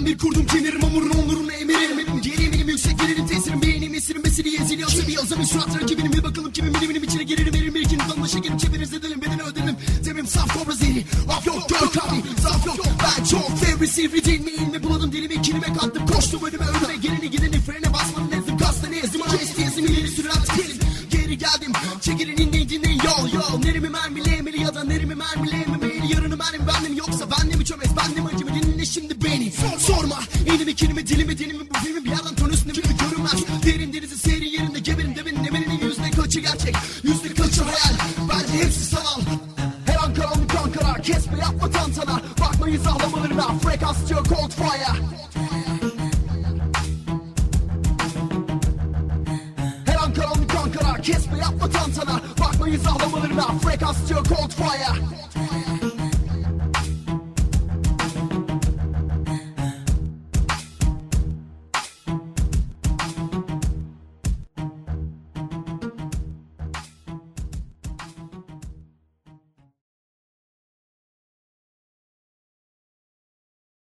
Ben bir kurdum kemirim hamurun onurunu emirim. Benim geri eminim yüksek gelirim tesirim Beğenim esirim. Besili ezili yoksa bir yazarım Surat rakibinin bir bakalım kimin biliminin içine gelirim Erim bir ikinin dalına şekerim çeviririz edelim bedeni ödelim Zemim saf kobra zehri. Af yok gör kavi Zaf yok ben çok fevri sivri değil mi ilmi Buladım dilimi kilime kattım. Koştum önüme önüme Geleni gideni. Frene basmanın ezdim kastane ezdim Acı istiyezim ileri sürü artık elim Geri geldim. Çekilin inleyin dinleyin yol yol. Nerimi mermili emeli ya da nerimi mermili emeli Yarını benim bendim. Yoksa bendim çömez bendim acı dinle şimdi beni. Sorma elimi kilimi dilimi dinimi bu filmi bir yerden ton üstüne bir görünmez. Derin denizi seyri yerinde geberim demenin yüzde kaçı gerçek? Yüzde kaçı hayal? Bence hepsi sanal. Her an karanlık Ankara Kesme yapma tantana. Bakmayı zahlamalarına Frekans diyor cold fire. Her an karanlık Ankara Kesme yapma tantana. Bakmayı zahlamalarına Frekans diyor cold fire